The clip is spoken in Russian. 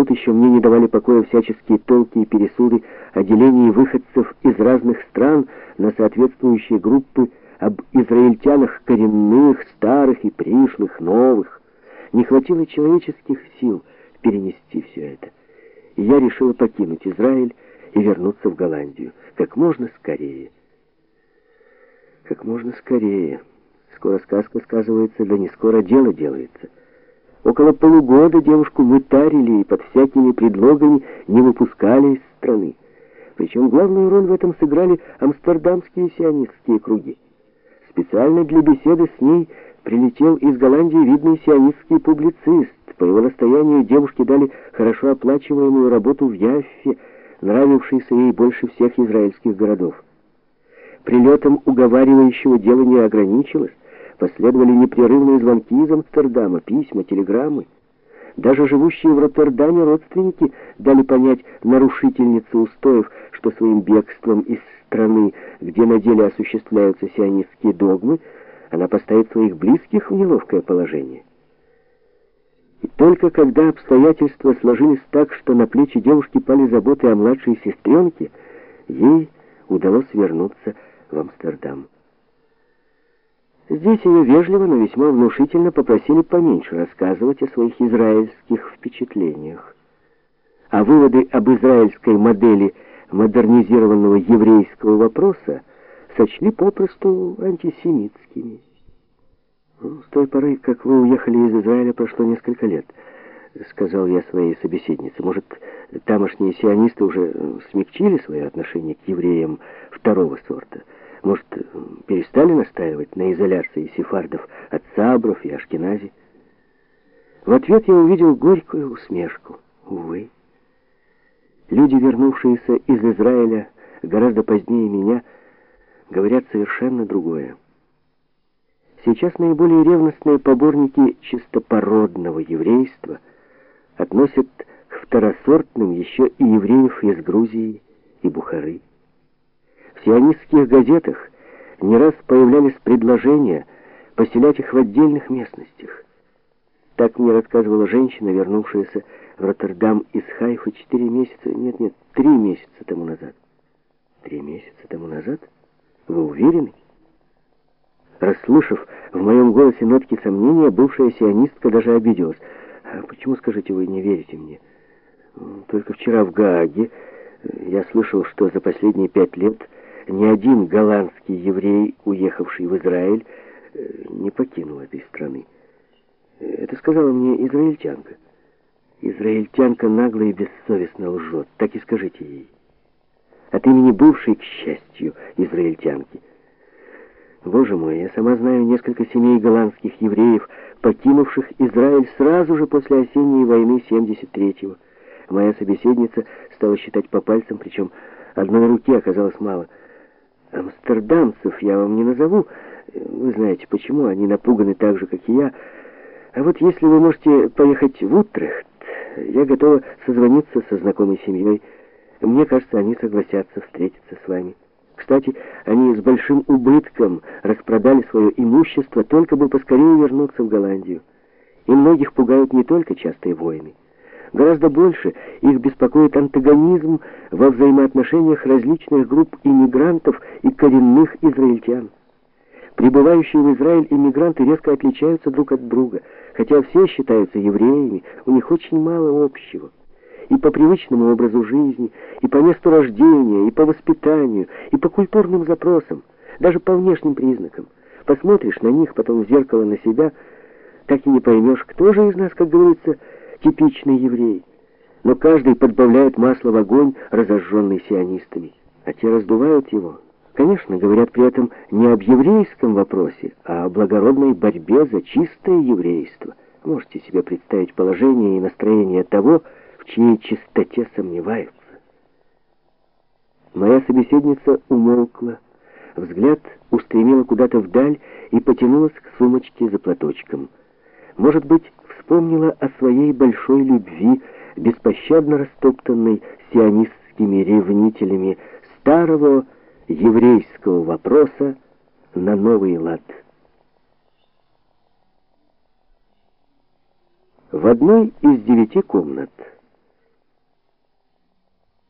тут еще мне не давали покоя всяческие толки и пересуды о делении выходцев из разных стран на соответствующие группы, об израильтянах коренных, старых и пришлых, новых. Не хватило человеческих сил перенести все это. И я решила покинуть Израиль и вернуться в Голландию как можно скорее. Как можно скорее. Скоро сказка сказывается, да не скоро дело делается. Около полугода девушку мытарили и под всякими предлогами не выпускали из страны. Причем главную роль в этом сыграли амстердамские сионистские круги. Специально для беседы с ней прилетел из Голландии видный сионистский публицист. По его настоянию девушке дали хорошо оплачиваемую работу в Яффе, нравившейся ей больше всех израильских городов. Прилетом уговаривающего дело не ограничилось. Последовали непрерывные звонки из Амстердама, письма, телеграммы. Даже живущие в Роттердаме родственники дали понять нарушительнице устоев, что своим бегством из страны, где на деле осуществляются сионистские догмы, она поставит своих близких в неловкое положение. И только когда обстоятельства сложились так, что на плечи девушки пали заботы о младшей сестренке, ей удалось вернуться в Амстердам. Здесь ее вежливо, но весьма внушительно попросили поменьше рассказывать о своих израильских впечатлениях. А выводы об израильской модели модернизированного еврейского вопроса сочли попросту антисемитскими. «Ну, «С той поры, как вы уехали из Израиля, прошло несколько лет», — сказал я своей собеседнице. «Может, тамошние сионисты уже смягчили свое отношение к евреям второго сорта?» Может, перестали настаивать на изоляции сефардов от сабров и ашкенази? В ответ я увидел горькую усмешку. Увы. Люди, вернувшиеся из Израиля гораздо позднее меня, говорят совершенно другое. Сейчас наиболее ревностные поборники чистопородного еврейства относят к второсортным еще и евреев из Грузии и Бухары. Сионистских газетах не раз появлялись предложения поселять их в отдельных местностях. Так мне рассказывала женщина, вернувшаяся в Роттердам из Хайфа четыре месяца, нет, нет, три месяца тому назад. Три месяца тому назад? Вы уверены? Расслышав в моем голосе нотки сомнения, бывшая сионистка даже обиделась. «А почему, скажите, вы не верите мне? Только вчера в Гааге я слышал, что за последние пять лет ни один голландский еврей, уехавший в Израиль, э, не покинул этой страны. Это сказала мне израильтянка. Израильтянка нагло и бессовестно лжет. Так и скажите ей. От имени бывшей, к счастью, израильтянки. Боже мой, я сама знаю несколько семей голландских евреев, покинувших Израиль сразу же после осенней войны 73-го. Моя собеседница стала считать по пальцам, причем одной руки оказалось мало — Амстердамцев я вам не назову. Вы знаете, почему они напуганы так же, как и я. А вот если вы можете поехать в Утрехт, я готова созвониться со знакомой семьей. Мне кажется, они согласятся встретиться с вами. Кстати, они с большим убытком распродали свое имущество, только бы поскорее вернуться в Голландию. И многих пугают не только частые войны. Гораздо больше их беспокоит антагонизм во взаимоотношениях различных групп иммигрантов и коренных израильтян. Прибывающие в Израиль иммигранты резко отличаются друг от друга, хотя все считаются евреями, у них очень мало общего. И по привычному образу жизни, и по месту рождения, и по воспитанию, и по культурным запросам, даже по внешним признакам. Посмотришь на них, потом в зеркало на себя, так и не поймешь, кто же из нас, как говорится, типичный еврей. Но каждый подбавляет масло в огонь, разожженный сионистами. А те раздувают его. Конечно, говорят при этом не об еврейском вопросе, а о благородной борьбе за чистое еврейство. Можете себе представить положение и настроение того, в чьей чистоте сомневаются. Моя собеседница умолкла, взгляд устремила куда-то вдаль и потянулась к сумочке за платочком. Может быть, вспомнила о своей большой любви, беспощадно растоптанной сионистскими ревнителями старого еврейского вопроса на новый лад. В одной из девяти комнат